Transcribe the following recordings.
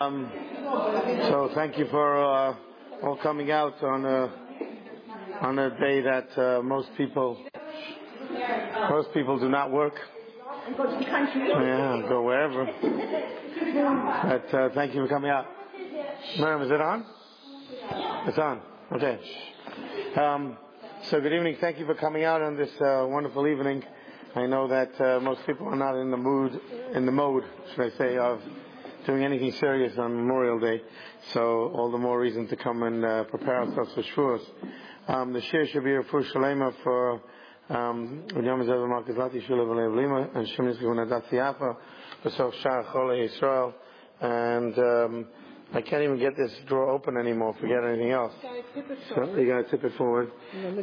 Um, so thank you for uh, all coming out on a on a day that uh, most people most people do not work. Yeah, go wherever. But uh, thank you for coming out. Miriam, is it on? It's on. Okay. Um, so good evening. Thank you for coming out on this uh, wonderful evening. I know that uh, most people are not in the mood, in the mode, should I say, of doing anything serious on Memorial Day, so all the more reason to come and uh, prepare ourselves for Shavuos. Um, the shiur should be a full shalema for um, Yom Zev Marcus Lati Shula V'Lev and Shemin Zivun Adat Siafa B'Sof Shah Chole Yisrael and um, I can't even get this drawer open anymore. Forget anything else. So you gotta tip it forward.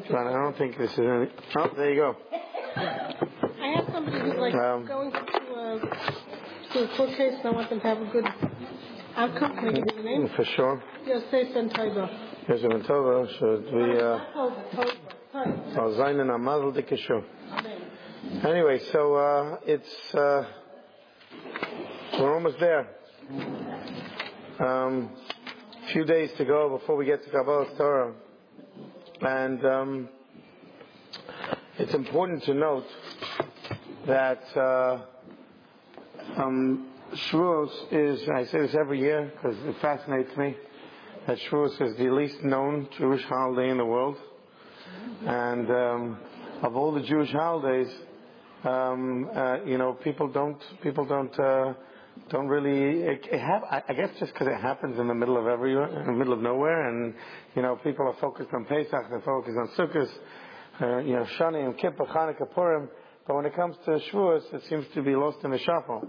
But I don't think this is any. Oh, there you go. I have somebody who's like um, going to uh, to a court case, and I want them to have a good outcome. Can I give you the name? For sure. Yosef Ben Toiva. Yosef Ben Toiva should we? Uh, Zainen Amadl Dikishu. Anyway, so uh, it's uh, we're almost there. Um, a few days to go before we get to Kabbalah Torah, and um, it's important to note that. Uh, um, Shavuos is, I say this every year because it fascinates me, that Shavuos is the least known Jewish holiday in the world. And um, of all the Jewish holidays, um, uh, you know, people don't, people don't, uh, don't really, it, it have, I, I guess just because it happens in the middle of everywhere, in the middle of nowhere, and, you know, people are focused on Pesach, they're focused on Sukkot, uh, you know, Shani and Kippur, Hanukkah, Purim, but when it comes to Shavuos, it seems to be lost in the shuffle,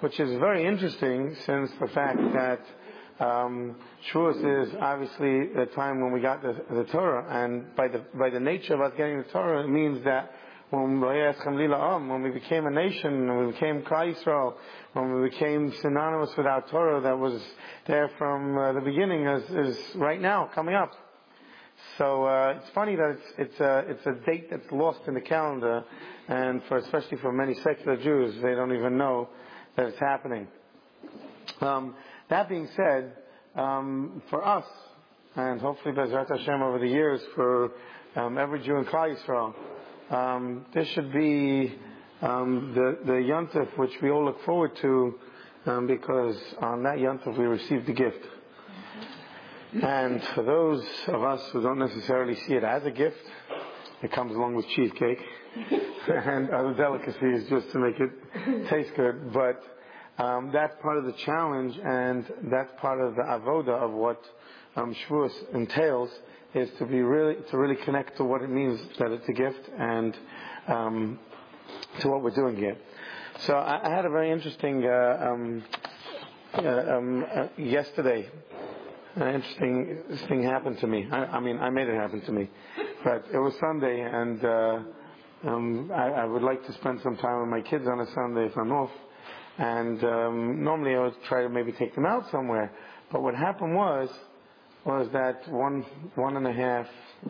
which is very interesting since the fact that um, Shavuos is obviously the time when we got the, the, Torah, and by the by the nature of us getting the Torah, it means that when when we became a nation, when we became Klal Yisrael, when we became synonymous with our Torah that was there from uh, the beginning, is, is right now coming up. So uh, it's funny that it's it's a it's a date that's lost in the calendar, and for especially for many secular Jews, they don't even know that it's happening. Um, that being said, um, for us, and hopefully Bezrat Hashem over the years for um, every Jew in Klal Yisrael, um, this should be um, the the yontif which we all look forward to, um, because on that yontif we receive the gift. And for those of us who don't necessarily see it as a gift, it comes along with cheesecake and other delicacies just to make it taste good. But um, that's part of the challenge, and that's part of the avoda of what um, Shavuos entails is to be really to really connect to what it means that it's a gift and um, to what we're doing here. So I, I had a very interesting uh, um, uh, um, uh, yesterday an interesting thing happened to me. I, I, mean, I made it happen to me, but it was Sunday, and uh, um, I, I, would like to spend some time with my kids on a Sunday if I'm off. And um, normally I would try to maybe take them out somewhere. But what happened was, was that one, one and a half,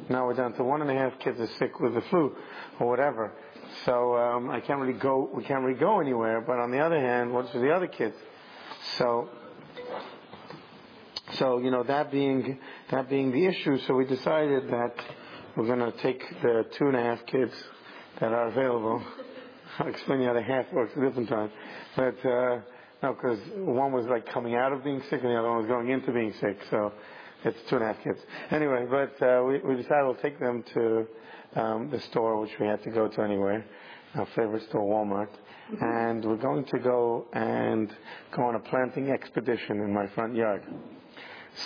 now we're down to one and a half kids are sick with the flu or whatever. So um, I can't really go. We can't really go anywhere. But on the other hand, what's for the other kids? So so, you know, that being, that being the issue, so we decided that we're going to take the two and a half kids that are available. I'll explain you how the half works a different time. But, uh, no, because one was like coming out of being sick and the other one was going into being sick. So it's two and a half kids. Anyway, but uh, we, we decided we'll take them to um, the store, which we had to go to anyway, our favorite store, Walmart. Mm-hmm. And we're going to go and go on a planting expedition in my front yard.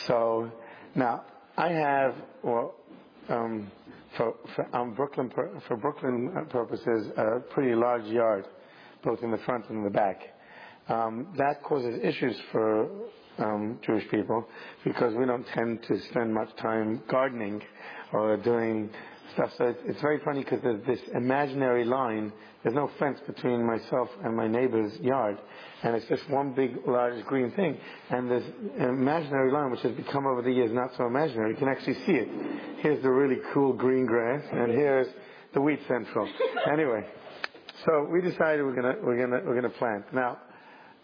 So now I have, well, um, for, for um, Brooklyn for Brooklyn purposes, a pretty large yard, both in the front and in the back. Um, that causes issues for um, Jewish people because we don't tend to spend much time gardening or doing stuff. So it's, it's very funny because there's this imaginary line. There's no fence between myself and my neighbor's yard, and it's just one big, large green thing. And an imaginary line which has become over the years not so imaginary. You can actually see it. Here's the really cool green grass, and here's the wheat central. anyway, so we decided we're gonna we're gonna we're gonna plant now.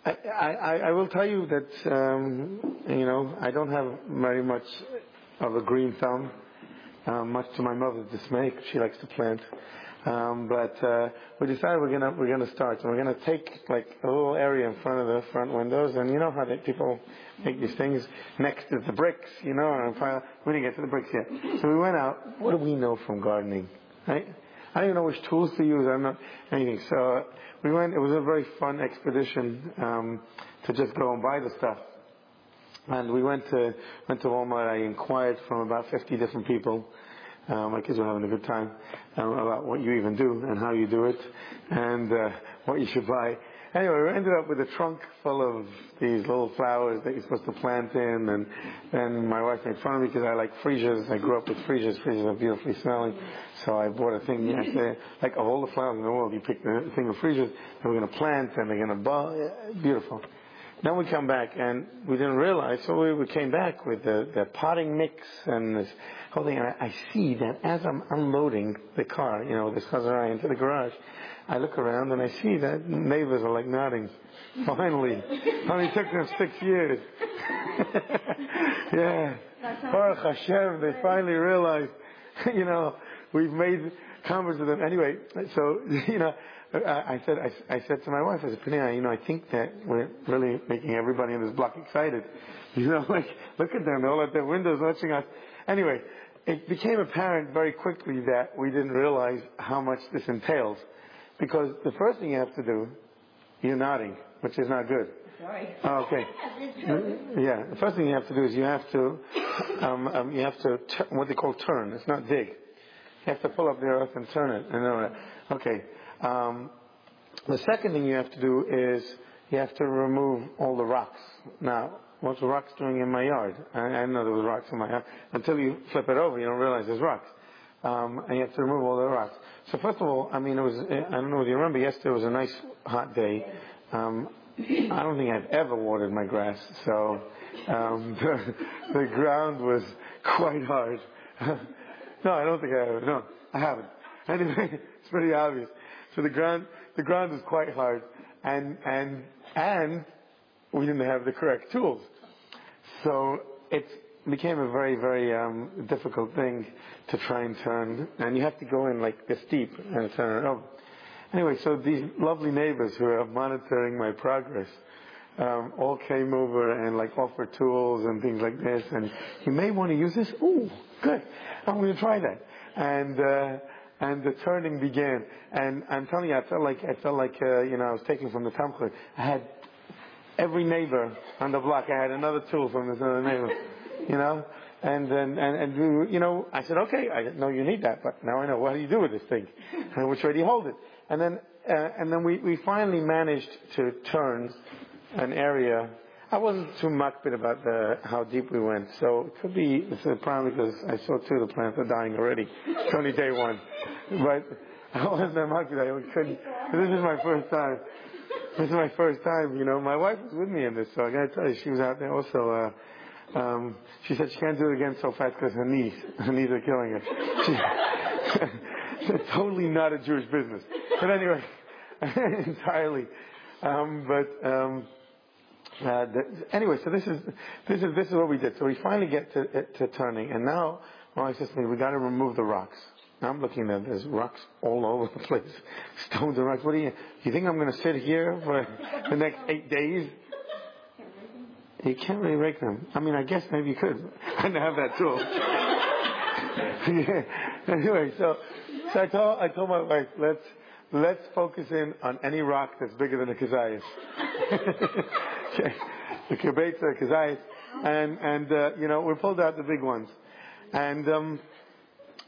I, I, I will tell you that, um, you know, I don't have very much of a green thumb, um, much to my mother's dismay. She likes to plant. Um, but uh, we decided we're gonna we're gonna start, and we're gonna take like a little area in front of the front windows, and you know how they, people make these things next to the bricks, you know. And finally, we didn't get to the bricks yet, so we went out. What do we know from gardening, right? I don't even know which tools to use. I don't anything. So we went. It was a very fun expedition um, to just go and buy the stuff. And we went to went to Walmart. I inquired from about 50 different people. Um, my kids were having a good time um, about what you even do and how you do it, and uh, what you should buy. Anyway, we ended up with a trunk full of these little flowers that you're supposed to plant in, and then my wife made fun of me because I like freesias. I grew up with freesias. Freesias are beautifully smelling, so I bought a thing. I like of all the flowers in the world, you pick the thing of freesias that we're going to plant, and they're going to bud. Beautiful. Then we come back, and we didn't realize, so we, we came back with the, the potting mix and this whole thing. And I, I see that as I'm unloading the car, you know, this Chazarai into the garage, I look around and I see that neighbors are like nodding. Finally. Only took them six years. yeah. Baruch Hashem, they finally realized, you know, we've made converts of them. Anyway, so, you know, I said, I, I said to my wife, I said, Penia, you know, I think that we're really making everybody in this block excited. You know, like, look at them, they're all at their windows watching us. Anyway, it became apparent very quickly that we didn't realize how much this entails. Because the first thing you have to do, you're nodding, which is not good. Sorry. Oh, okay. Yeah. The first thing you have to do is you have to, um, um, you have to t- what they call turn. It's not dig. You have to pull up the earth and turn it. And okay. Um, the second thing you have to do is you have to remove all the rocks. Now, what's rocks doing in my yard? I, I know there was rocks in my yard. Until you flip it over, you don't realize there's rocks. Um, and you have to remove all the rocks. So first of all, I mean, it was, I don't know whether you remember, yesterday was a nice hot day. Um, I don't think I've ever watered my grass, so um, the, the ground was quite hard. no, I don't think I have. No, I haven't. Anyway, it's pretty obvious. So the ground, the ground is quite hard, and and and we didn't have the correct tools. So it became a very very um, difficult thing to try and turn, and you have to go in like this deep and turn it over. Anyway, so these lovely neighbors who are monitoring my progress all came over and like offered tools and things like this. And you may want to use this. Ooh, good. I'm going to try that. And uh, and the turning began. And I'm telling you, I felt like I felt like uh, you know I was taking from the Tamchut. I had every neighbor on the block. I had another tool from this other neighbor. You know. And then, and, and, you know, I said, okay, I know you need that, but now I know what do you do with this thing? Which way do you hold it? And then, uh, and then we, we finally managed to turn an area. I wasn't too makpid about the, how deep we went, so it could be it's probably because I saw two of the plants are dying already. It's only day one, but I wasn't that makpid. I couldn't. This is my first time. This is my first time. You know, my wife was with me in this, so I got to tell you, she was out there also. Uh, um, she said she can't do it again so fast because her knees, her knees are killing her. She, totally not a Jewish business. But anyway, entirely. Um, but um, uh, the, anyway, so this is this is this is what we did. So we finally get to, to turning, and now my wife says to me, "We got to remove the rocks." Now I'm looking at there's rocks all over the place, stones and rocks. What do you? You think I'm going to sit here for the next eight days? You can't really rake them. I mean, I guess maybe you could. I didn't have that tool. yeah. Anyway, so so I told I told my wife, let's let's focus in on any rock that's bigger than a kazayas. the kazayas, and and uh, you know we pulled out the big ones, and um,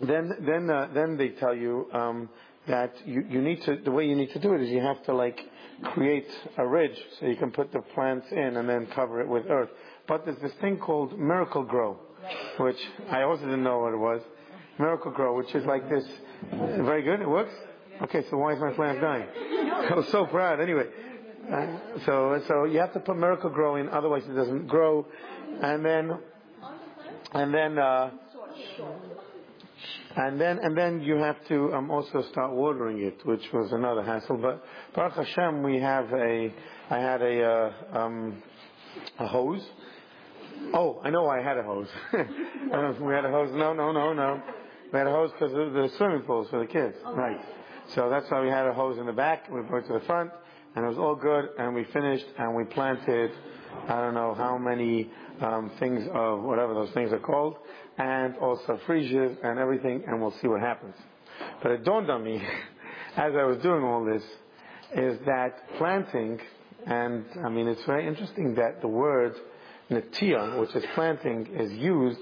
then then uh, then they tell you um, that you you need to the way you need to do it is you have to like create a ridge so you can put the plants in and then cover it with earth. But there's this thing called Miracle-Gro, which I also didn't know what it was. Miracle-Gro, which is like this. Very good. It works. Okay, so why is my plant dying? I was so proud. Anyway, uh, so so you have to put Miracle-Gro in, otherwise it doesn't grow. And then and then uh, and then and then you have to um, also start watering it, which was another hassle. But Baruch Hashem, we have a I had a, uh, um, a hose. Oh, I know I had a hose. we had a hose. No, no, no, no. We had a hose because of the swimming pools for the kids. Okay. Right. So that's why we had a hose in the back. We brought it to the front, and it was all good. And we finished, and we planted. I don't know how many um, things of whatever those things are called, and also freesias and everything, and we'll see what happens. But it dawned on me, as I was doing all this, is that planting, and I mean, it's very interesting that the word natia, which is planting, is used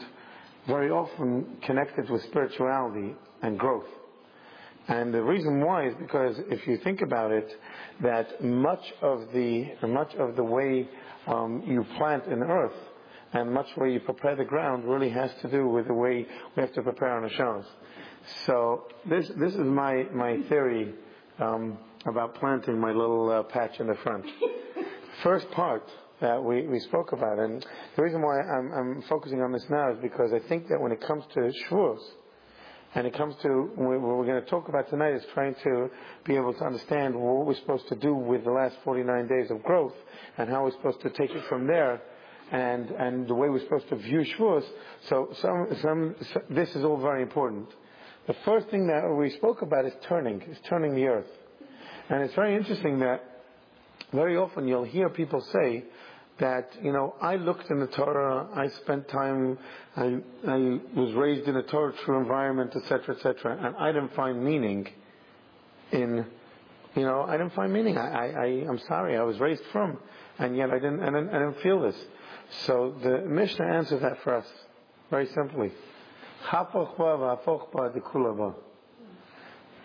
very often connected with spirituality and growth. And the reason why is because if you think about it, that much of the much of the way um, you plant in earth and much where you prepare the ground really has to do with the way we have to prepare our neshamas. So this this is my my theory um, about planting my little uh, patch in the front. First part that we, we spoke about, and the reason why I'm, I'm focusing on this now is because I think that when it comes to Shavuos, and it comes to what we're going to talk about tonight is trying to be able to understand what we're supposed to do with the last 49 days of growth and how we're supposed to take it from there and, and the way we're supposed to view Shavuos. So some, some, some, this is all very important. The first thing that we spoke about is turning, is turning the earth. And it's very interesting that very often you'll hear people say that, you know, I looked in the Torah, I spent time, I, I was raised in a Torah true environment, etc., etc., and I didn't find meaning in, you know, I didn't find meaning. I, I, I, am sorry, I was raised from, and yet I didn't, I didn't, I didn't feel this. So the Mishnah answers that for us very simply.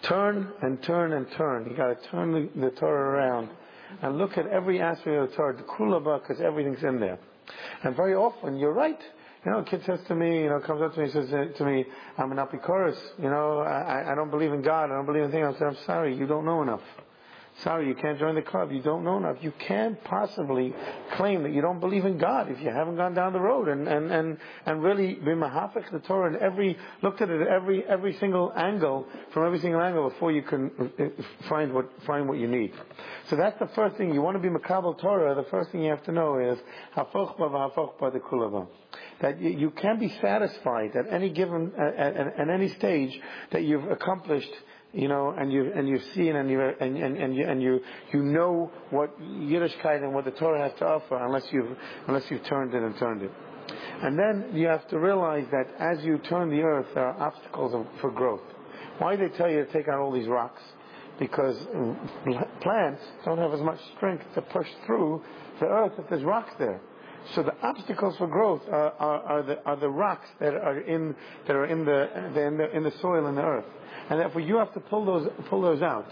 Turn and turn and turn. You got to turn the, the Torah around and look at every aspect of the Torah, the kulaba, because everything's in there. And very often, you're right. You know, a kid says to me, you know, comes up to me, says to me, I'm an apikoros. You know, I, I don't believe in God. I don't believe in things. I said, I'm sorry, you don't know enough. Sorry, you can't join the club. You don't know enough. You can't possibly claim that you don't believe in God if you haven't gone down the road and, and, and, and really be mahafik the Torah and every, looked at it every, every single angle, from every single angle before you can uh, find what, find what you need. So that's the first thing. You want to be makabel Torah, the first thing you have to know is v'hafochba de kulava. That you, can't be satisfied at any given, at, at, at any stage that you've accomplished you know, and you and you've seen and you and and, and you and you you know what Yiddishkeit and what the Torah has to offer, unless you've unless you've turned it and turned it. And then you have to realize that as you turn the earth, there are obstacles for growth. Why do they tell you to take out all these rocks? Because plants don't have as much strength to push through the earth if there's rocks there. So the obstacles for growth are, are, are, the, are the rocks that are in that are in the, in the in the soil and the earth and therefore you have to pull those, pull those out.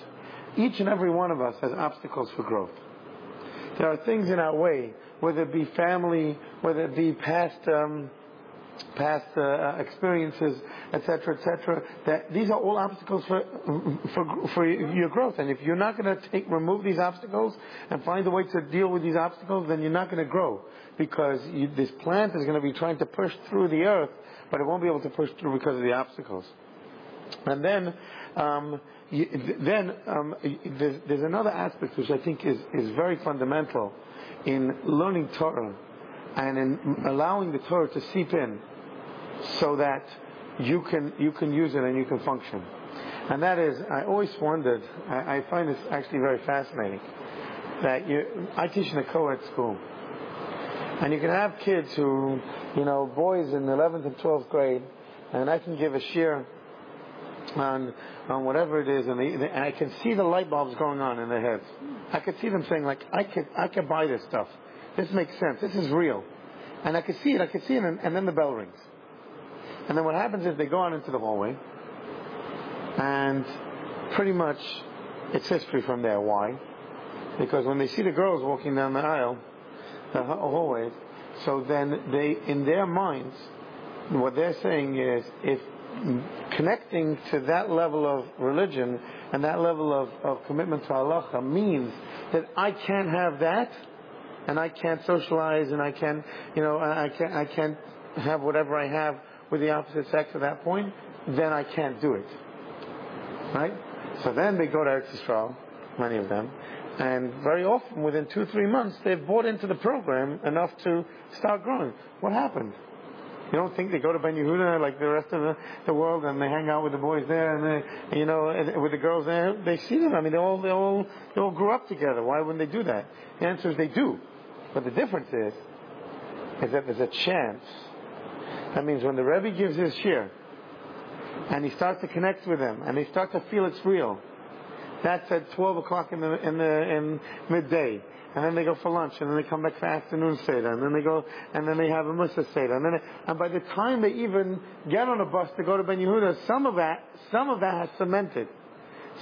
Each and every one of us has obstacles for growth. There are things in our way, whether it be family, whether it be past, um, past uh, experiences, etc., etc. That these are all obstacles for, for for your growth. And if you're not going to take remove these obstacles and find a way to deal with these obstacles, then you're not going to grow because you, this plant is going to be trying to push through the earth, but it won't be able to push through because of the obstacles. And then, um, then um, there's, there's, another aspect which I think is, is very fundamental in learning Torah and in allowing the Torah to seep in so that you can, you can use it and you can function. And that is, I always wondered, I, I find this actually very fascinating, that you, I teach in a co-ed school. And you can have kids who, you know, boys in 11th and 12th grade, and I can give a shiur on on whatever it is, and, they, and I can see the light bulbs going on in their heads. I could see them saying like, I could I could buy this stuff. This makes sense. This is real, and I could see it. I could see it, and, and then the bell rings, and then what happens is they go out into the hallway, and pretty much it's history from there. Why? Because when they see the girls walking down the aisle, the hallways, so then they in their minds, what they're saying is if connecting to that level of religion and that level of, of commitment to Allah means that I can't have that and I can't socialize and I can, you know, I can't, I can't have whatever I have with the opposite sex at that point, then I can't do it. Right? So then they go to Eretz Yisrael, many of them. And very often, within two, three months, they've bought into the program enough to start growing. What happened? You don't think they go to Ben Yehuda like the rest of the, the world and they hang out with the boys there and they, you know, with the girls there? They see them. I mean, they all, they all, they all grew up together. Why wouldn't they do that? The answer is they do. But the difference is, is that there's a chance. That means when the Rebbe gives his share, and he starts to connect with them, and they start to feel it's real. That's at 12 o'clock in the, in the, in midday. And then they go for lunch, and then they come back for afternoon seder, and then they go, and then they have a mussar seder, and then, and by the time they even get on a bus to go to Ben Yehuda, some of that, some of that has cemented,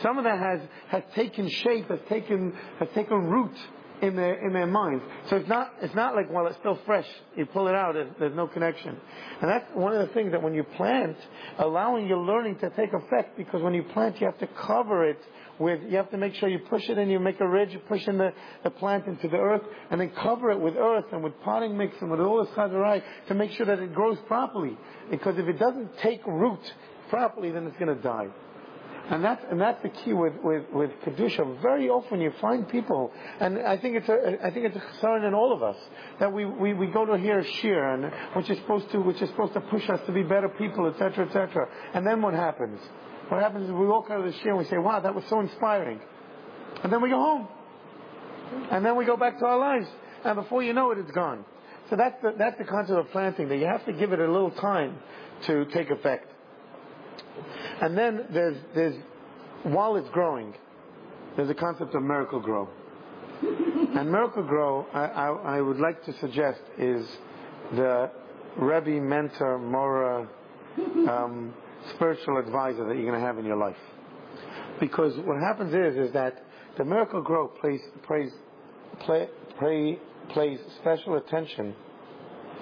some of that has has taken shape, has taken has taken root in their in their minds. So it's not it's not like while it's still fresh, you pull it out, there's, there's no connection. And that's one of the things that when you plant, allowing your learning to take effect, because when you plant, you have to cover it with, you have to make sure you push it and you make a ridge, you push in the, the plant into the earth, and then cover it with earth and with potting mix and with all this chazarai to make sure that it grows properly. Because if it doesn't take root properly, then it's going to die. And that's, and that's the key with, with, with Kedusha. Very often you find people, and I think it's a, I think it's a concern in all of us, that we, we, we go to hear shiur, and which is supposed to, which is supposed to push us to be better people, etc., etc. And then what happens? What happens is we walk out of the shiur and we say, wow, that was so inspiring. And then we go home. And then we go back to our lives. And before you know it, it's gone. So that's the, that's the concept of planting, that you have to give it a little time to take effect. And then there's, there's while it's growing, there's a concept of Miracle-Gro. and Miracle-Gro, I, I, I, would like to suggest, is the Rebbe, mentor, Mora, um, spiritual advisor that you're going to have in your life. Because what happens is, is that the Miracle-Gro plays, plays, play, play, plays special attention,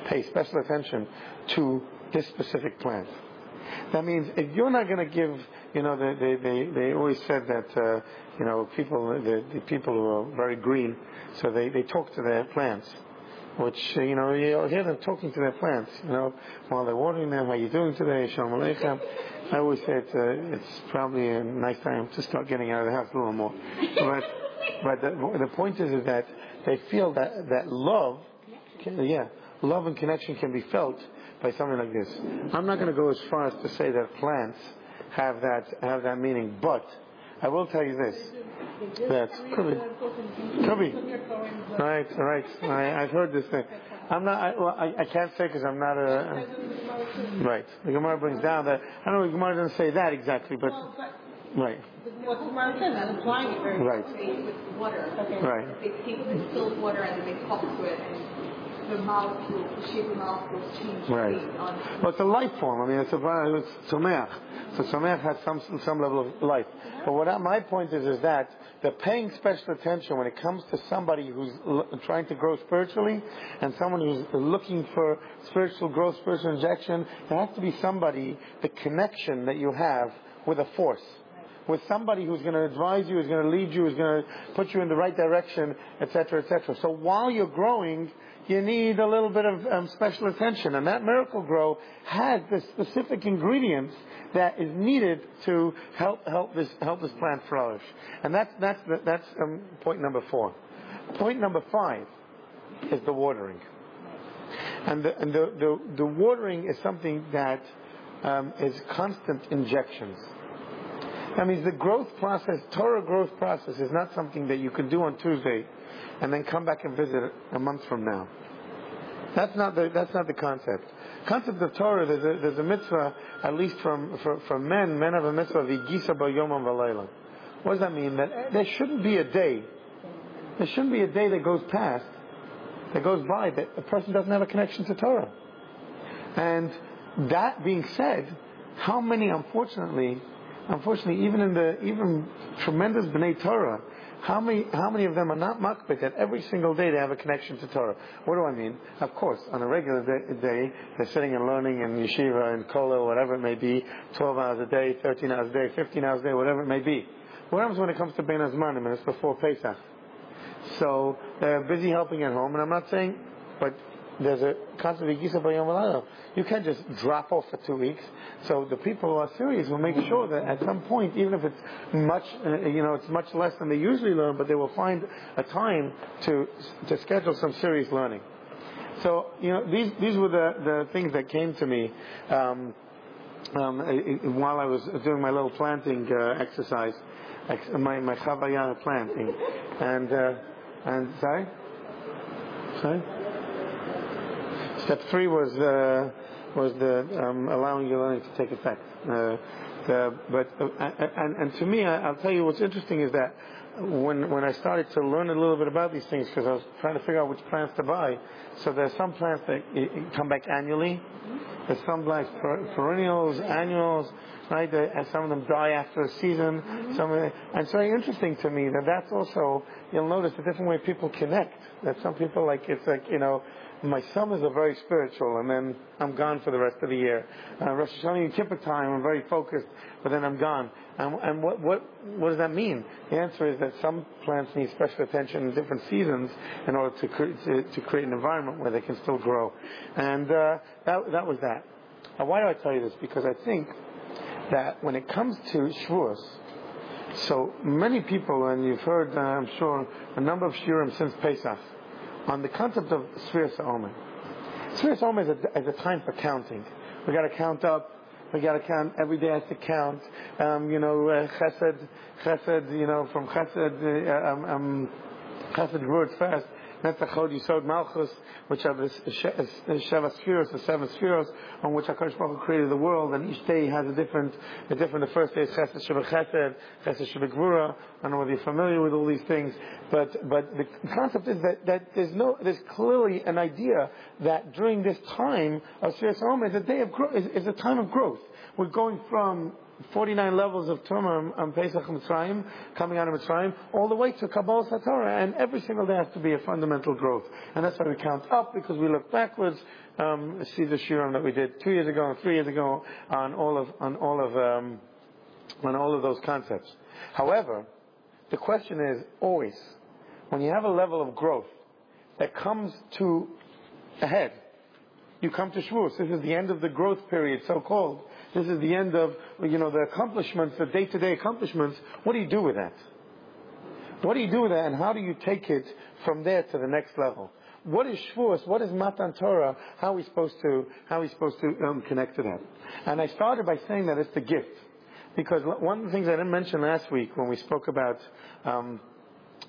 pays special attention to this specific plant. That means if you're not going to give, you know, they, they, they, they always said that, uh, you know, people, the, the people who are very green, so they, they talk to their plants which, you know, you hear them talking to their plants, you know, while they're watering them, how are you doing today, Shalom Aleichem. I always say it's, uh, it's probably a nice time to start getting out of the house a little more. But, but the, the point is, is that they feel that, that love, can, yeah, love and connection can be felt by something like this. I'm not going to go as far as to say that plants have that, have that meaning, but I will tell you this that could be. Could be. Right, right. I, I've heard this thing. I'm not. I, well, I, I can't say because I'm not a. Right. The Gemara brings down that. I don't know. The Gemara doesn't say that exactly, but. Right. What the Gemara says, I'm applying it very right. with water. Okay. Right. They take distilled water and they make cups to it and the molecule, the shape of molecules change right. on. Well, it's a life form. I mean, it's a it's someach. So someach has some some level of life. But what I, my point is is that the paying special attention when it comes to somebody who's l- trying to grow spiritually and someone who's looking for spiritual growth, spiritual injection, there has to be somebody the connection that you have with a force with somebody who's going to advise you, who's going to lead you, who's going to put you in the right direction, etc., etc. So while you're growing, you need a little bit of um, special attention. And that Miracle-Gro has the specific ingredients that is needed to help help this help this plant flourish. And that's that's that's um, point number four. Point number five is the watering. And the and the, the, the watering is something that um, is constant injections. That means the growth process, Torah growth process, is not something that you can do on Tuesday and then come back and visit a month from now. That's not the, that's not the concept. Concept of Torah, there's a, there's a mitzvah, at least from, for, for men, men have a mitzvah, v'gisa b'yomam v'layla. What does that mean? That there shouldn't be a day, there shouldn't be a day that goes past, that goes by, that a person doesn't have a connection to Torah. And that being said, how many, unfortunately, unfortunately, even in the, even tremendous B'nai Torah, how many, how many of them are not makpid that every single day they have a connection to Torah? What do I mean? Of course, on a regular day, day they're sitting and learning in yeshiva and kollel, whatever it may be, 12 hours a day, 13 hours a day, 15 hours a day, whatever it may be. What happens when it comes to Bein Hazmanim and it's before Pesach? So they're busy helping at home, and I'm not saying, but there's a concept of Yisa Bayom You can't just drop off for two weeks. So the people who are serious will make sure that at some point, even if it's much, uh, you know, it's much less than they usually learn, but they will find a time to to schedule some serious learning. So you know, these these were the the things that came to me. Um, um, while I was doing my little planting uh, exercise, my my chavaya planting, and uh, and sorry, sorry. Step three was uh, was the um, allowing your learning to take effect. Uh, uh, and, and to me, I, will tell you what's interesting is that when when I started to learn a little bit about these things, because I was trying to figure out which plants to buy. So there's some plants that come back annually. There's some plants perennials, annuals, right? And some of them die after a season. Some of them, and it's very interesting to me that that's also you'll notice a different way people connect. That some people like it's like you know my summers are very spiritual, and then I'm gone for the rest of the year. Uh, Rosh Hashanah and Kippur time, I'm very focused, but then I'm gone. And, and what, what, what does that mean? The answer is that some plants need special attention in different seasons in order to, cre- to, to create an environment where they can still grow. And uh, that, that was that. Now, why do I tell you this? Because I think that when it comes to Shavuos, so many people, and you've heard, uh, I'm sure, a number of shiurim since Pesach, on the concept of Sfiras Omer. Sfiras Omer is a, is a time for counting. We got to count up. We got to count. Every day has to count. Um, you know, uh, Chesed, Chesed. You know, from Chesed, uh, um, um, Chesed words fast. Netzachod Yisod Malchus, which are the Sheva spheres, the seven spheres, on which HaKadosh Baruch created the world, and each day has a different, a different, the first day is Chesed Sheva Chesed, Chesed Sheva Gvura, I don't know whether you're familiar with all these things, but, but the concept is that, that there's no, there's clearly an idea that during this time of Sfiras Omer, the day of is, is a time of growth. We're going from 49 levels of Tumah on Pesach Mitzrayim, coming out of Mitzrayim, all the way to Kabbalah Satorah, and every single day has to be a fundamental growth. And that's why we count up, because we look backwards, um, see the shiurim that we did two years ago and three years ago on all of, on all of, um, on all of those concepts. However, the question is always, when you have a level of growth that comes to a head, you come to Shavuos. This is the end of the growth period, so called. This is the end of, you know, the accomplishments, the day-to-day accomplishments. What do you do with that? What do you do with that and how do you take it from there to the next level? What is Shavuos? What is Matan Torah? How are we supposed to, how are we supposed to um, connect to that? And I started by saying that it's the gift. Because one of the things I didn't mention last week when we spoke about um,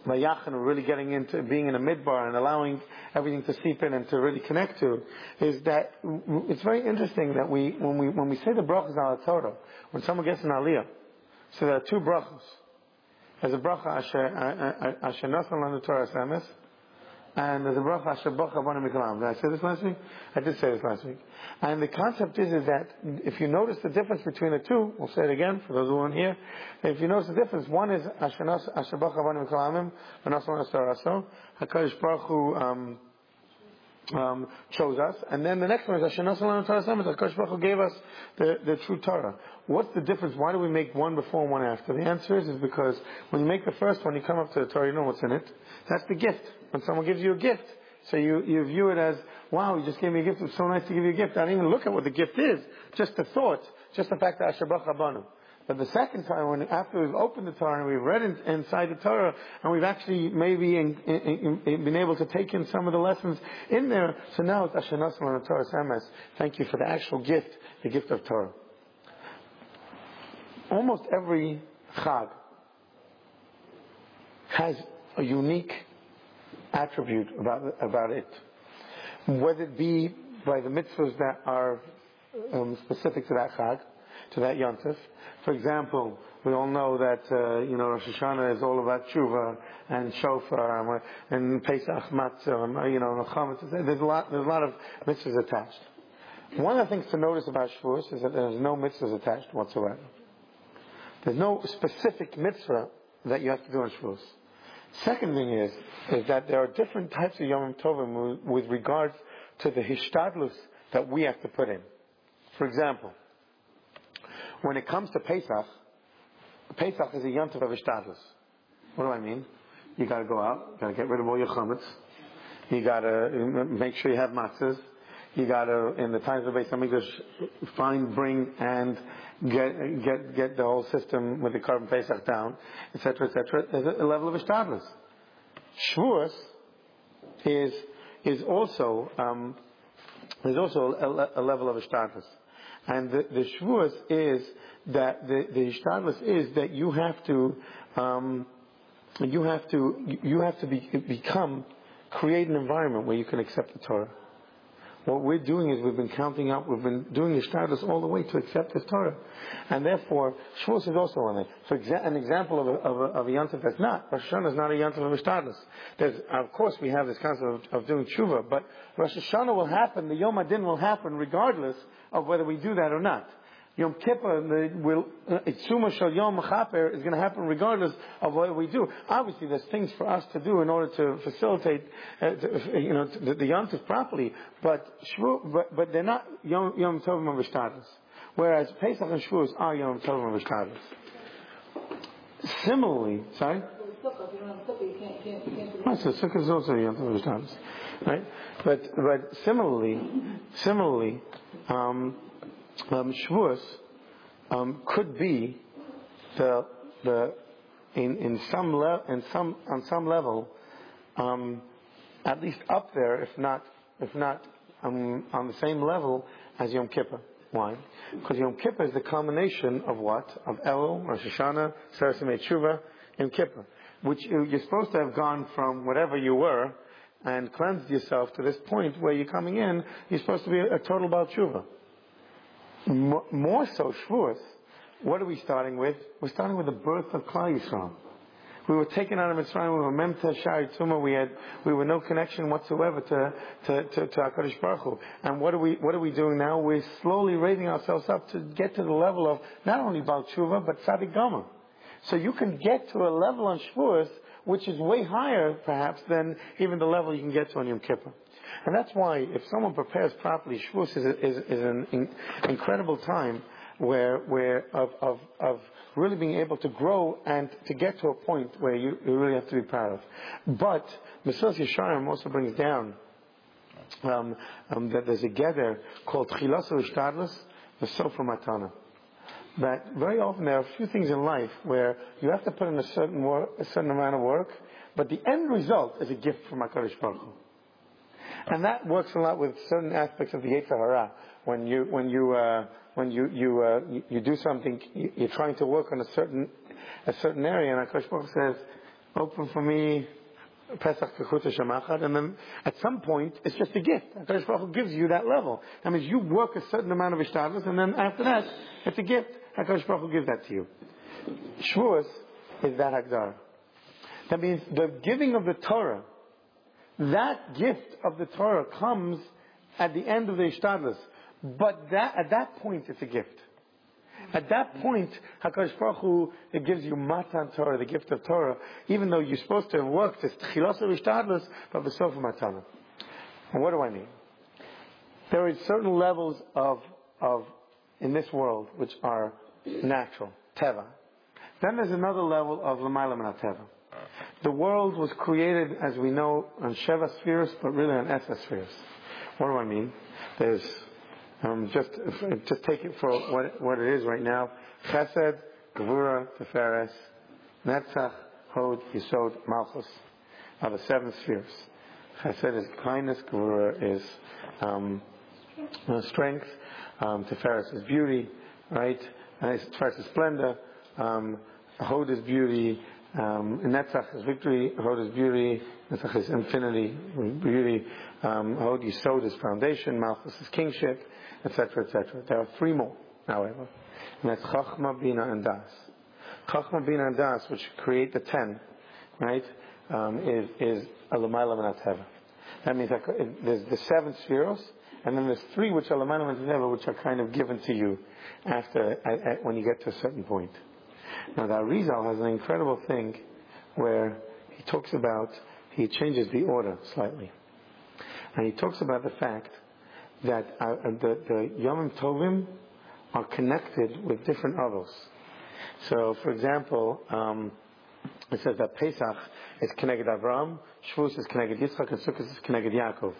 Mayachan, really getting into being in a midbar and allowing everything to seep in and to really connect to, is that it's very interesting that we, when we, when we say the brachas al Torah, when someone gets an aliyah, so there are two brachas. There's a bracha asher, uh, uh, uh, asher nasan the Torah and a bracha asher bacha Did I say this last week? I did say this last week. And the concept is, is that if you notice the difference between the two, we'll say it again for those who aren't here. If you notice the difference, one is asher bacha Abanim Mikalamim, v'nasan asaraso. HaKadosh Baruch Hu, um, um, chose us. And then the next one is Hashanah Salam Torah HaKadosh Baruch Hu gave us the, the true Torah. What's the difference? Why do we make one before and one after? The answer is, is because when you make the first one, you come up to the Torah, you know what's in it. That's the gift. When someone gives you a gift, so you, you view it as, wow, you just gave me a gift. It's so nice to give you a gift. I don't even look at what the gift is. Just the thought. Just the fact that Asher Baruch Abanu. But the second time, when after we've opened the Torah and we've read in, inside the Torah, and we've actually maybe in, in, been able to take in some of the lessons in there, so now it's Asher Nasan on the Torah Samas. Thank you for the actual gift, the gift of Torah. Almost every Chag has a unique attribute about, about it. Whether it be by the mitzvahs that are um, specific to that Chag, to that Yontif. For example, we all know that uh, you know Rosh Hashanah is all about tshuva and shofar and Pesach matzah, and, you know There's a lot. There's a lot of mitzvahs attached. One of the things to notice about Shavuos is that there's no mitzvahs attached whatsoever. There's no specific mitzvah that you have to do on Shavuos. Second thing is, is that there are different types of Yom Tovim with regards to the hishtadlus that we have to put in. For example, when it comes to Pesach, Pesach is a Yontif of hishtadlus. What do I mean? You got to go out, you got to get rid of all your chametz, You gotta uh, make sure you have matzahs. You gotta, in the times of Beis Hamikdash, find, bring, and get get get the whole system with the korban pesach down, etc., etc. There's a, level of ishtadlus. Shavuos is is also um, there's also a, a, level of ishtadlus, and the, the Shavuos is that the the is that you have to um, you have to you have to be, become create an environment where you can accept the Torah. What we're doing is we've been counting up, we've been doing the status all the way to accept this Torah. And therefore, Shavuos is also on it. For exa- an example of a, of a, of a Yontif that's not, Rosh Hashanah is not a Yontif of status. There's, of course, we have this concept of, of doing tshuva, but Rosh Hashanah will happen, the Yom Adin will happen regardless of whether we do that or not. Yom Kippur, the will Itzuma Shal Yom Chaper is going to happen regardless of what we do. Obviously, there's things for us to do in order to facilitate, uh, to, you know, the, the Yom Properly, but, but but they're not Yom Yom Tovim V'Shtadas. Whereas Pesach and Shavuos are Yom Tovim V'Shtadas. Similarly, sorry. Right, so Sukkot is also Yom Tov V'Shtadas, right? But but similarly, similarly. Um, um, Shavuos um, could be the the in in some le- in some on some level um, at least up there, if not if not um, on the same level as Yom Kippur. Why? Because Yom Kippur is the culmination of what? Of Elul, Rosh Hashanah, Sarasim Tshuva, Yom Kippur. Which you're supposed to have gone from whatever you were and cleansed yourself to this point where you're coming in, you're supposed to be a, total Baal Tshuva more so Shavuos, what are we starting with? We're starting with the birth of Klal Yisrael. We were taken out of Mitzrayim. We were memta shari tuma. We had we were no connection whatsoever to to to, to Hakadosh Baruch Hu. And what are we what are we doing now? We're slowly raising ourselves up to get to the level of not only Baal Tshuva but Tzadik Gamur. So you can get to a level on Shavuos which is way higher perhaps than even the level you can get to on Yom Kippur. And that's why if someone prepares properly, Shavuos is, is, is an in, incredible time where, where of, of, of really being able to grow and to get to a point where you, you really have to be proud of. But Mesilas Yesharim also brings down um, um, that there's a gather called Chilas Rishtadlis, the Sofer Matana. That very often there are a few things in life where you have to put in a certain, work, a certain amount of work, but the end result is a gift from HaKadosh Baruch Hu. And that works a lot with certain aspects of the Yetzer Hara. When you, when you, uh, when you, you, uh, you, you, do something, you, are trying to work on a certain, a certain area, and Akash Baruch says, open for me Pesach Kechuta Shemachad, and then at some point, it's just a gift. Akash Baruch gives you that level. That means you work a certain amount of Ishtadlis, and then after that, it's a gift. Akash Baruch Hu gives that to you. Shavuos is that Hagdar. That means the giving of the Torah that gift of the Torah comes at the end of the Ishtadlis. But that, at that point, it's a gift. At that point, HaKadosh Baruch Hu, it gives you Matan Torah, the gift of Torah, even though you're supposed to have worked, it's Tchilas Ishtadlis, but V'sof Matana. And what do I mean? There are certain levels of, of, in this world, which are natural, Teva. Then there's another level of L'mayla Teva. The world was created, as we know, on Sheva spheres, but really on Esa spheres. What do I mean? There's, um, just, just take it for what, what it is right now. Chesed, Gevura, Teferes, Netzach, Hod, Yisod, Malchus are the seven spheres. Chesed is kindness, Gevura is um, strength, um, Teferes is beauty, right? And Teferes is splendor, um, Hod is beauty, um, Netzach is victory, Hod is beauty, Netzach is infinity, beauty, um, Hod Yisod is foundation, Malchus is kingship, etc., etc. There are three more, however, and that's Chachma, Bina, and Das. Chachma, Bina, and Das, which create the ten, right, um, is, is Alamayla Manateva. That means that there's the seven spheres, and then there's three which are Lamayla Manateva, which are kind of given to you after, at, at, when you get to a certain point. Now the Arizal has an incredible thing where he talks about, he changes the order slightly. And he talks about the fact that uh, the, the Yom Tovim are connected with different others. So, for example, um, it says that Pesach is connected Avram, Shavuos is connected Yitzchak, and Sukkot is connected Yaakov.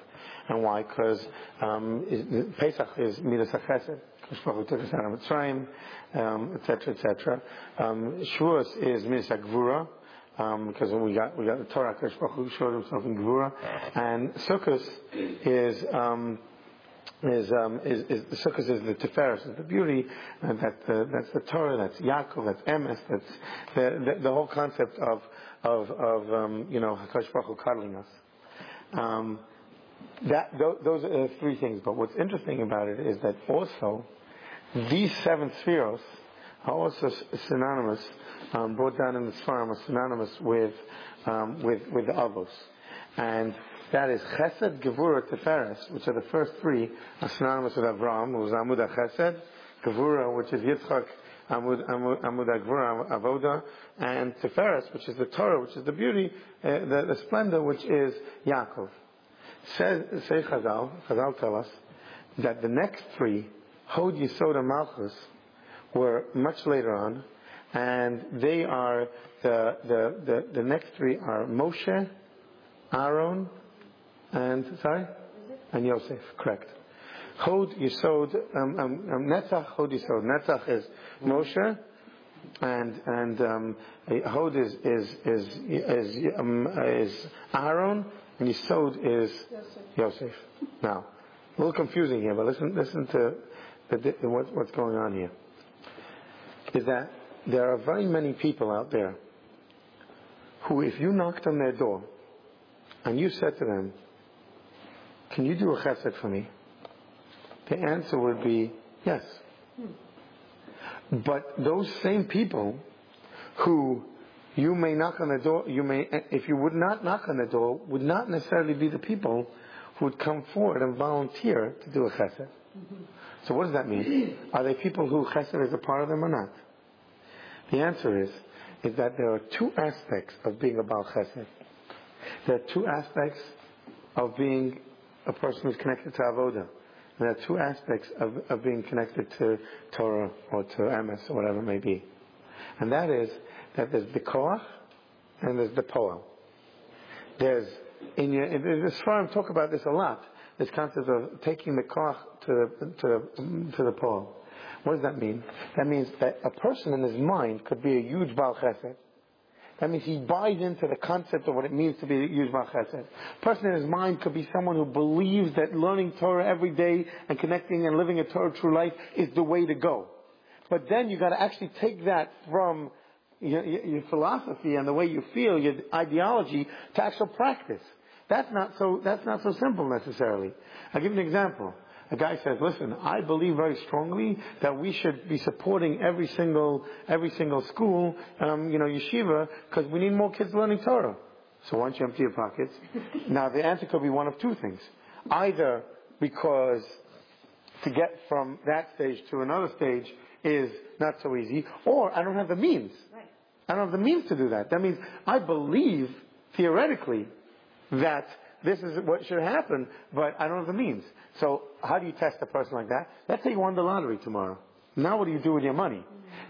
And why? Because um, Pesach is Midas HaChesed. Of Mitzrayim, um, etc., etc. Shavuos is Midas HaGvura, um, because we got we got the Torah, Baruch showed himself in Gvura, and Sukkot is um, is, um, is, is the sukkah is the tiferes, is the beauty, and that the, that's the Torah, that's Yaakov, that's Emes, that's the, the, the whole concept of of, of um, you know Hakadosh Baruch cuddling us. Um, that those are three things. But what's interesting about it is that also these seven spheres are also synonymous, um, brought down in the Sfarim, are synonymous with um, with with the Avos, and that is Chesed, Gevura, Tiferes, which are the first three, are synonymous with Avram, who is Amud Chesed, Gevura, which is Yitzchak, Amud, Amud, Amud Avoda, and Tiferes, which is the Torah, which is the beauty, uh, the, the splendor, which is Yaakov. Say Chazal, Chazal tell us, that the next three, Hod Yisod and Malchus, were much later on, and they are, the, the, the, the next three are Moshe, Aaron, and sorry, and Yosef. Correct. Hod Yisod um, um, um, Netzach Hod Yisod. Netzach is Moshe, and and um, Hod is is is is, um, is Aaron, and Yisod is Yosef. Now, a little confusing here, but listen listen to the, the, what, what's going on here. Is that there are very many people out there who, if you knocked on their door and you said to them, can you do a chesed for me? The answer would be yes. But those same people who you may knock on the door, you may, if you would not knock on the door, would not necessarily be the people who would come forward and volunteer to do a chesed. Mm-hmm. So what does that mean? Are they people who chesed is a part of them or not? The answer is, is that there are two aspects of being about chesed. There are two aspects of being a person who's connected to avoda. There are two aspects of, of being connected to Torah or to MS or whatever it may be. And that is that there's the koach and there's the poel. There's, in your, in the Sfarim talk about this a lot, this concept of taking the koach to the, to, to the poel. What does that mean? That means that a person in his mind could be a huge Baal Chesed, that means he buys into the concept of what it means to be used by chesed. A person in his mind could be someone who believes that learning Torah every day and connecting and living a Torah true life is the way to go. But then you got to actually take that from your, your, philosophy and the way you feel, your ideology, to actual practice. That's not so. That's not so simple necessarily. I'll give you an example a guy says, listen, I believe very strongly that we should be supporting every single, every single school, um, you know, yeshiva, because we need more kids learning Torah. So why don't you empty your pockets? now the answer could be one of two things. Either because to get from that stage to another stage is not so easy, or I don't have the means. Right. I don't have the means to do that. That means I believe theoretically that this is what should happen, but I don't have the means. So how do you test a person like that? Let's say you won the lottery tomorrow. Now what do you do with your money?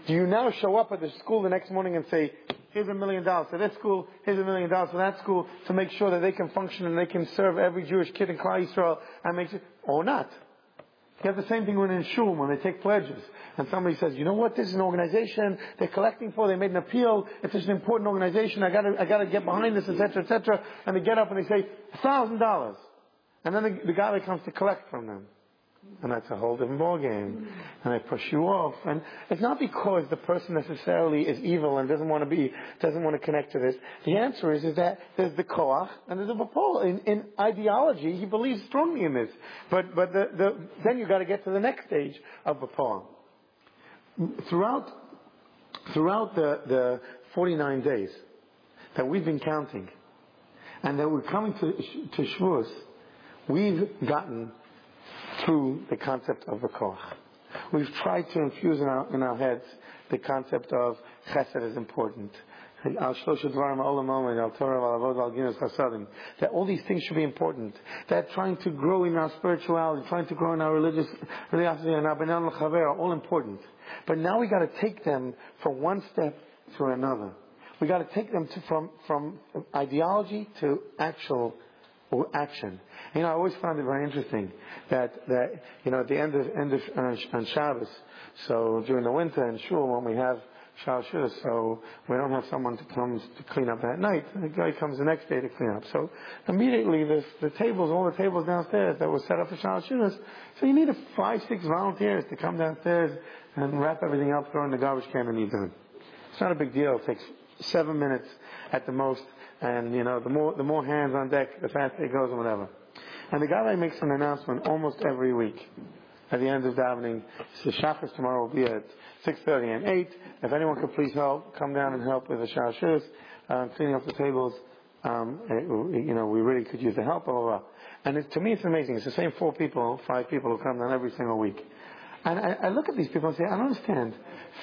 Do you now show up at the school the next morning and say, here's a million dollars to this school, here's a million dollars to that school to make sure that they can function and they can serve every Jewish kid in Klal Yisrael and make it, or not? You have the same thing when in shul, when they take pledges. And somebody says, you know what, this is an organization they're collecting for, they made an appeal, if it's an important organization, I gotta, I gotta get behind this, etc., etc. And they get up and they say, a thousand dollars. And then the, the guy that comes to collect from them. And that's a whole different ballgame. And they push you off. And it's not because the person necessarily is evil and doesn't want to be, doesn't want to connect to this. The answer is, is that there's the koach and there's the vapol. In, in ideology, he believes strongly in this. But, but the, the, then you've got to get to the next stage of vapol. Throughout, throughout the, the 49 days that we've been counting, and that we're coming to, to Shavuos, we've gotten through the concept of the koach. We've tried to infuse in our, in our heads the concept of chesed is important. That all these things should be important. That trying to grow in our spirituality, trying to grow in our religious, religiosity, and our are all important. But now we got to take them from one step to another. We got to take them to, from, from ideology to actual action. You know, I always found it very interesting that, that you know, at the end of, end of uh, on Shabbos, so during the winter in Shul, when we have Shalshus, so we don't have someone to come to clean up that night. The guy comes the next day to clean up. So immediately the, the tables, all the tables downstairs that were set up for Shalshus, so you need a five, six volunteers to come downstairs and wrap everything up, throw in the garbage can, and you're done. It's not a big deal. It takes seven minutes at the most, and you know, the more the more hands on deck, the faster it goes, and whatever. And the guy makes an announcement almost every week at the end of davening. The Shachris tomorrow will be at 6.30 and 8. If anyone could please help, come down and help with the Shalshus, um, cleaning up the tables. Um, you know, we really could use the help, blah, blah, blah. And it, to me, it's amazing. It's the same four people, five people who come down every single week. And I, I look at these people and say, I don't understand.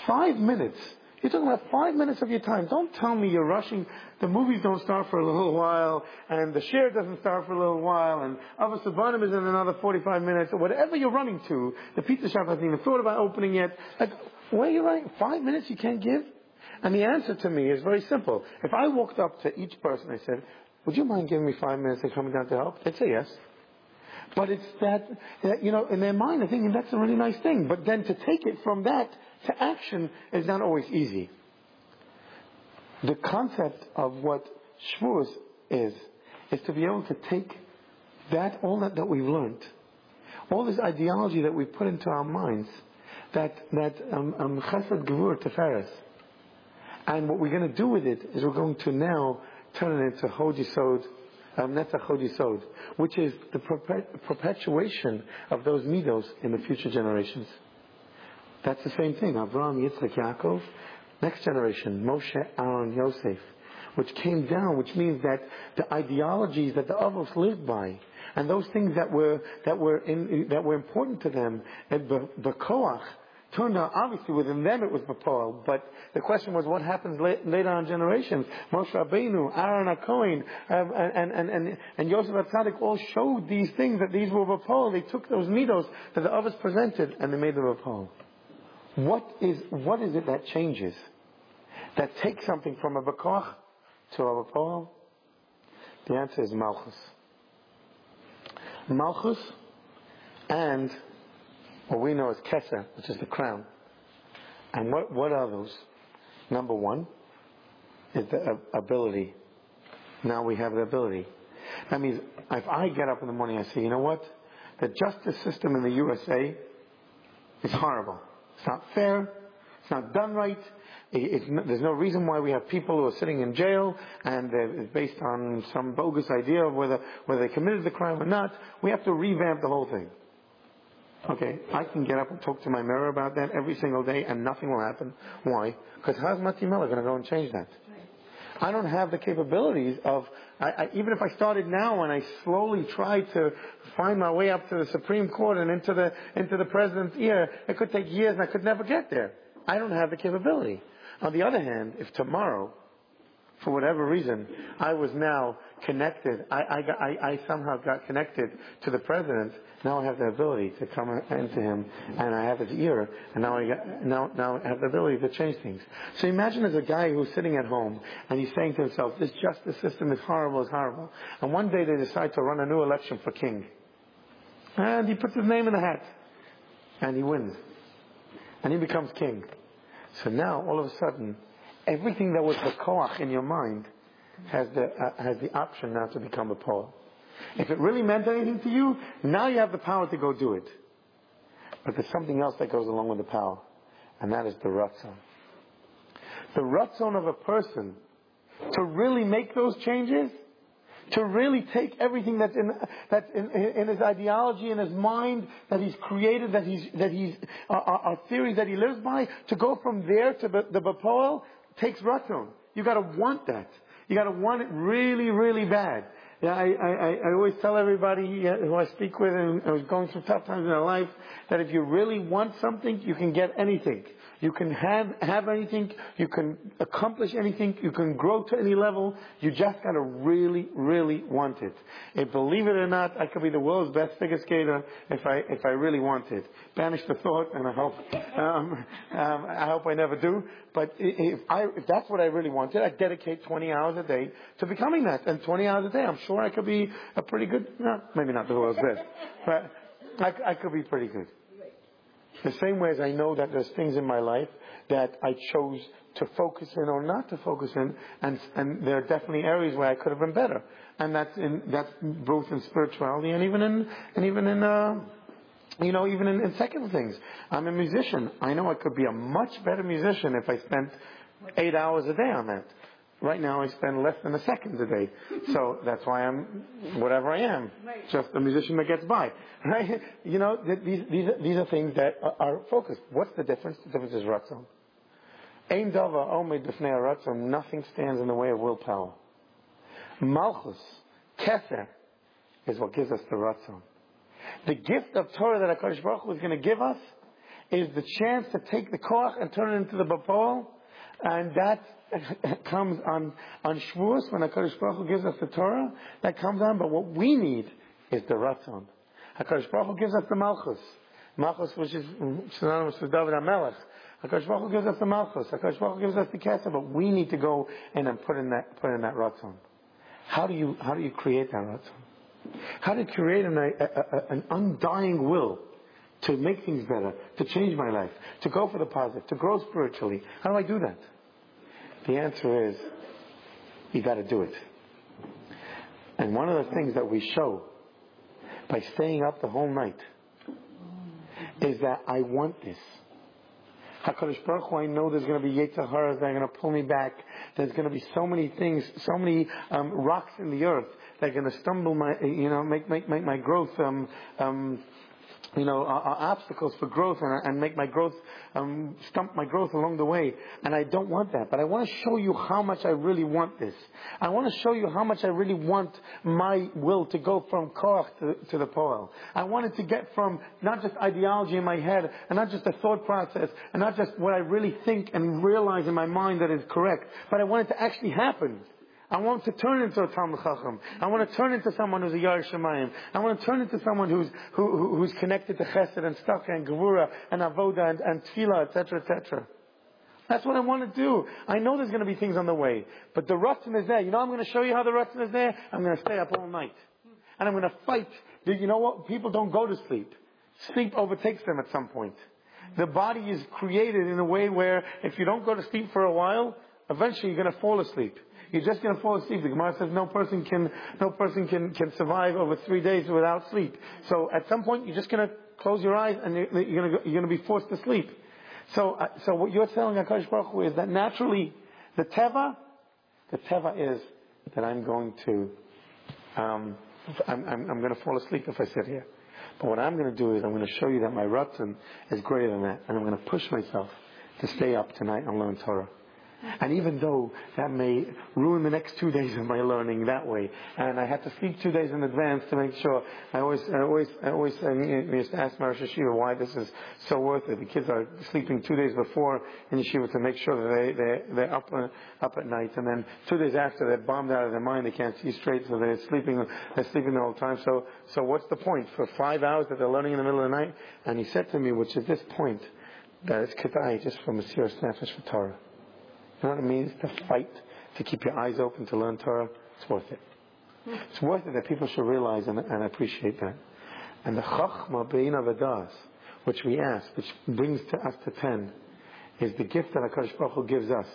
Five minutes. You're talking about five minutes of your time. Don't tell me you're rushing. The movies don't start for a little while, and the shiur doesn't start for a little while, and Avos Ubanim is in another 45 minutes, or whatever you're running to. The pizza shop hasn't even thought about opening yet. Like, where are you running? Five minutes you can't give? And the answer to me is very simple. If I walked up to each person, I said, would you mind giving me five minutes and coming down to help? They'd say yes. But it's that, that, you know, in their mind, they're thinking that's a really nice thing. But then to take it from that to action is not always easy. The concept of what Shavuos is, is to be able to take that, all that, that we've learned, all this ideology that we put into our minds, that, that um, um, chesed gevur teferes, and what we're going to do with it is we're going to now turn it into hod yisod, um, which is the perpetuation of those midos in the future generations. That's the same thing. Avraham, Yitzchak, Yaakov, next generation, Moshe, Aaron, Yosef, which came down, which means that the ideologies that the Avos lived by, and those things that were that were in, that were important to them, and koach turned out obviously within them it was Bapal, but the question was what happens later on generations. Moshe Rabbeinu, Aaron HaKohen, um, and, and, and, and Yosef HaTzadik all showed these things that these were Bapal. They took those midos that the others presented and they made them Bapal. What is, what is it that changes? That takes something from a Bakoach to a Bapal? The answer is Malchus. Malchus and what we know as Keser, which is the crown. And what, what are those? Number one is the ability. Now we have the ability. That means if I get up in the morning and say, you know what? The justice system in the USA is horrible. It's not fair. It's not done right. there's no reason why we have people who are sitting in jail and it's based on some bogus idea of whether, whether they committed the crime or not. We have to revamp the whole thing. Okay, I can get up and talk to my mirror about that every single day and nothing will happen. Why? Because how's Mati Miller going to go and change that? I don't have the capabilities of, I, I, even if I started now and I slowly tried to find my way up to the Supreme Court and into the, into the President's ear, it could take years and I could never get there. I don't have the capability. On the other hand, if tomorrow for whatever reason, I was now connected. I, I, got, I, I, somehow got connected to the president. Now I have the ability to come into him, and I have his ear, and now I got, now now I have the ability to change things. So imagine there's a guy who's sitting at home, and he's saying to himself, "This justice system is horrible, it's horrible." And one day they decide to run a new election for king, and he puts his name in the hat, and he wins, and he becomes king. So now all of a sudden everything that was the koach in your mind has the, uh, has the option now to become a poel. If it really meant anything to you, now you have the power to go do it. But there's something else that goes along with the power, and that is the ratzon. The ratzon of a person to really make those changes, to really take everything that's in that's in, in his ideology, in his mind, that he's created, that he's that he's uh, uh, theories that he lives by, to go from there to the, the Bapol, takes ratzon. You gotta want that. You gotta want it really, really bad. Yeah, I, I, I always tell everybody who I speak with and who's going through tough times in their life that if you really want something, you can get anything. You can have, have anything. You can accomplish anything. You can grow to any level. You just gotta really, really want it. And believe it or not, I could be the world's best figure skater if I, if I really want it. Banish the thought, and I hope, um, um, I hope I never do. But if I, if that's what I really wanted, I'd dedicate 20 hours a day to becoming that. And 20 hours a day, I'm sure I could be a pretty good, no, maybe not the world's best, but I, I could be pretty good. The same way as I know that there's things in my life that I chose to focus in or not to focus in, and, and there are definitely areas where I could have been better. And that's in, that's both in spirituality and even in, and even in, uh, you know, even in, in secular things. I'm a musician. I know I could be a much better musician if I spent eight hours a day on that. Right now I spend less than a second a day. So that's why I'm whatever I am. Just a musician that gets by. Right? You know, these, these, are, these are things that are, focused. What's the difference? The difference is ratzon. Ein dava omed b'fnei ratzon. Nothing stands in the way of willpower. Malchus, keser, is what gives us the ratzon. The gift of Torah that HaKadosh Baruch Hu is going to give us is the chance to take the koach and turn it into the bapol, and that comes on, on Shavuos when HaKadosh Baruch Hu gives us the Torah, that comes on, but what we need is the Ratzon. HaKadosh Baruch Hu gives us the Malchus. Malchus, which is synonymous with David HaMelech. HaKadosh Baruch Hu gives us the Malchus. HaKadosh Baruch Hu gives us the Keser, but we need to go and put in that, put in that Ratzon. How do you, how do you create that Ratzon? How do you create an, a, a, an undying will to make things better, to change my life, to go for the positive, to grow spiritually? How do I do that? The answer is, you got to do it. And one of the things that we show by staying up the whole night is that I want this. HaKadosh Baruch Hu, I know there's going to be Yetzer Haras that are going to pull me back. There's going to be so many things, so many um, rocks in the earth that are going to stumble my, you know, make, make, make my growth um, um, you know, are, are obstacles for growth and, and make my growth, um, stump my growth along the way. And I don't want that. But I want to show you how much I really want this. I want to show you how much I really want my will to go from Koach to, to the Poel. I want it to get from not just ideology in my head and not just a thought process and not just what I really think and realize in my mind that is correct, but I want it to actually happen. I want to turn into a Talmud Chacham. I want to turn into someone who's a Yirei Shamayim. I want to turn into someone who's, who, who's connected to Chesed and Tzedaka and Gevura and Avoda and, and etc., etc. That's what I want to do. I know there's going to be things on the way, but the Ratzon is there. You know I'm going to show you how the Ratzon is there? I'm going to stay up all night. And I'm going to fight. You know what? People don't go to sleep. Sleep overtakes them at some point. The body is created in a way where if you don't go to sleep for a while, eventually you're going to fall asleep. You're just going to fall asleep. The Gemara says no person can, no person can, can survive over three days without sleep. So at some point you're just going to close your eyes and you're, you're going to, you're going to be forced to sleep. So, uh, so what you're telling Akash Baruch Hu is that naturally the teva, the teva is that I'm going to, um, I'm, I'm, I'm going to fall asleep if I sit here. But what I'm going to do is I'm going to show you that my ratzon is greater than that, and I'm going to push myself to stay up tonight and learn Torah. And even though that may ruin the next two days of my learning that way, and I had to sleep two days in advance to make sure, I always, I always, I always I used to ask Marash Yeshiva why this is so worth it. The kids are sleeping two days before in Yeshiva to make sure that they, they, they're up, uh, up at night, and then two days after they're bombed out of their mind, they can't see straight, so they're sleeping, they're sleeping the whole time. So, so what's the point? For five hours that they're learning in the middle of the night? And he said to me, which is this point, that it's kedai just for Mesiras Nefesh for Torah. You know what it means to fight, to keep your eyes open to learn Torah? It's worth it. Hmm. It's worth it that people should realize and, and appreciate that. And the Chachma Bein Avadas, which we ask, which brings to us to ten, is the gift that HaKadosh Baruch Hu gives us.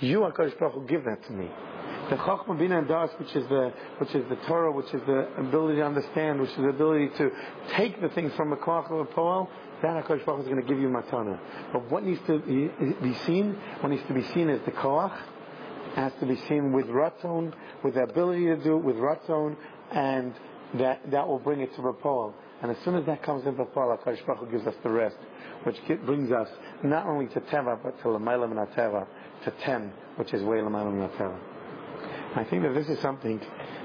You, HaKadosh Baruch Hu, give that to me. The Chachma Bina and Das, which is the which is the Torah, which is the ability to understand, which is the ability to take the things from a koach of a poel, that HaKadosh Baruch is going to give you matana. But what needs to be seen, what needs to be seen is the koach, has to be seen with ratzon, with the ability to do it with ratzon, and that, that will bring it to Bapol. And as soon as that comes into Bapol, HaKadosh Baruch gives us the rest, which brings us not only to Teva, but to Lamayla Min Teva, to Tem, which is way Lamayla Min Teva. I think that this is something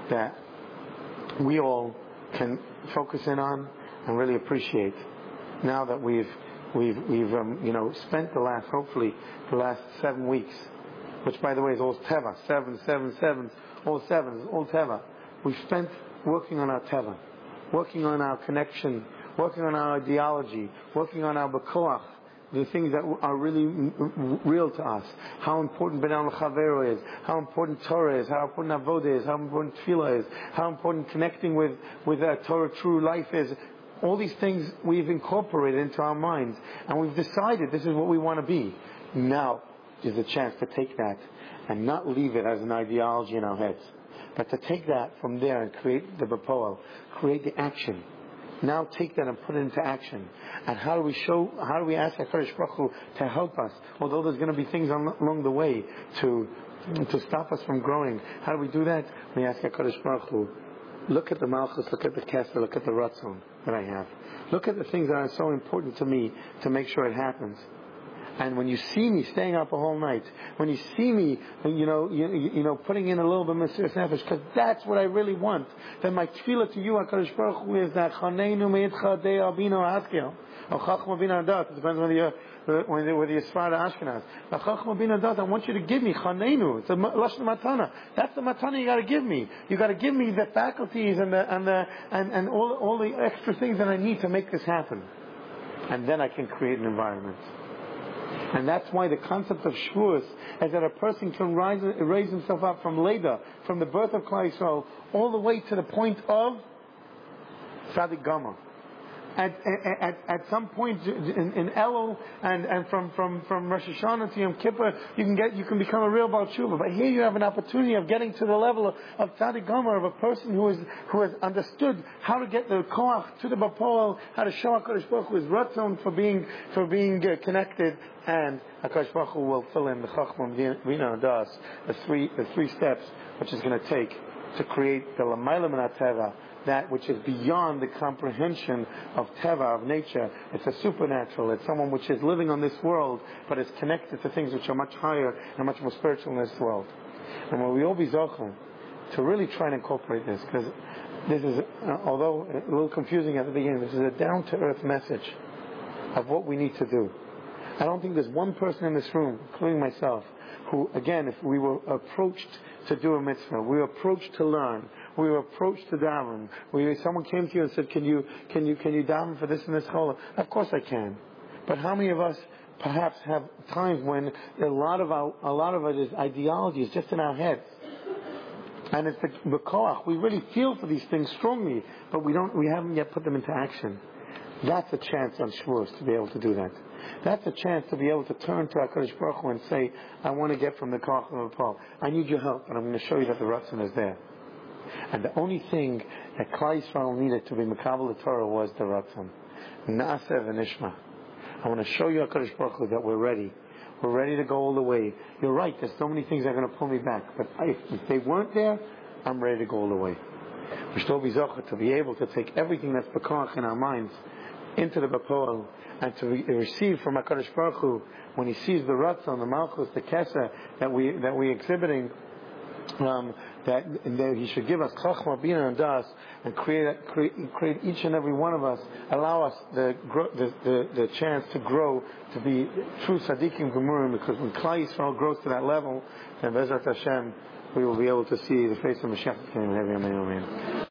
that we all can focus in on and really appreciate now that we've we've we've um, you know spent the last hopefully the last seven weeks, which by the way is all teva seven seven seven all sevens all teva. We've spent working on our teva, working on our connection, working on our ideology, working on our bakoach, the things that are really real to us. How important Ben Chavero is, how important Torah is, how important Avodah is, how important Tefillah is, how important connecting with, with a Torah true life is. All these things we've incorporated into our minds, and we've decided this is what we want to be. Now is the chance to take that and not leave it as an ideology in our heads, but to take that from there and create the Bapoel, create the action now take that and put it into action. And how do we show, how do we ask HaKadosh Baruch Hu to help us? Although there's going to be things on, along the way to, to stop us from growing. How do we do that? We ask HaKadosh Baruch Hu, look at the Malchus, look at the Kesser, look at the Ratzon that I have. Look at the things that are so important to me to make sure it happens. And when you see me staying up a whole night, when you see me, you know, you, you know, putting in a little bit of Mesiris Nefesh, because that's what I really want, then my tefillah to you, HaKadosh Baruch Hu, is that Chaneinu Meitcha De Abino Atkel, or Chachma Bin Adat, it depends whether you're, whether you're Sfar Ashkenaz. Chachma Bin Adat, I want you to give me Chaneinu, it's a Lashon Matana. That's the Matana you gotta give me. You gotta give me the faculties and the, and the, and, and all, all the extra things that I need to make this happen. And then I can create an environment. And that's why the concept of Shavuos is that a person can rise, raise himself up from Leda, from the birth of Klal Yisrael, all the way to the point of Tzadik Gamur at, at, at some point in, in Elul and, and from, from, from Rosh Hashanah to Yom Kippur, you can get, you can become a real Baal Tshuva. But here you have an opportunity of getting to the level of, of Tzaddik Gamur, of a person who, is, who has understood how to get the Koach to the Bapol, how to show HaKadosh Baruch Hu his Ratzon for being, for being uh, connected, and HaKadosh Baruch Hu will fill in the Chachma, Vina, Das, the three, the three steps which is going to take to create the Lamayla Minateva, that which is beyond the comprehension of teva, of nature. It's a supernatural. It's someone which is living on this world, but is connected to things which are much higher and much more spiritual in this world. And when we all be zochel to really try and incorporate this, because this is, uh, although a little confusing at the beginning, this is a down-to-earth message of what we need to do. I don't think there's one person in this room, including myself, who, again, if we were approached to do a mitzvah, we were approached to learn, we were approached to daven. We, someone came to you and said, "Can you can you can you daven for this and this chola?" Of course I can. But how many of us perhaps have times when a lot of our a lot of it is ideology is just in our heads, and it's the, the koach. We really feel for these things strongly, but we don't. We haven't yet put them into action. That's a chance on Shavuos to be able to do that. That's a chance to be able to turn to HaKadosh Baruch Hu and say, I want to get from the Koach of Paul. I need your help, and I'm going to show you that the Ratzon is there. And the only thing that Klal Yisrael needed to be Makabal the Torah was the Ratzon. Na'aseh v'nishma. I want to show you, HaKadosh Baruch Hu, that we're ready. We're ready to go all the way. You're right, there's so many things that are going to pull me back. But if, they weren't there, I'm ready to go all the way. To be able to take everything that's Bekoach in our minds into the Bapoel and to re- receive from HaKadosh Baruch Hu when he sees the Ratzon, the Malchus, the Kesa that we, that we exhibiting um, that, that he should give us chachma, bina, and das, and create, create, create each and every one of us, allow us the, the, the, the chance to grow, to be true tzaddikim gemurim, because when Klal Yisrael grows to that level, then Bezrat Hashem, we will be able to see the face of Mashiach.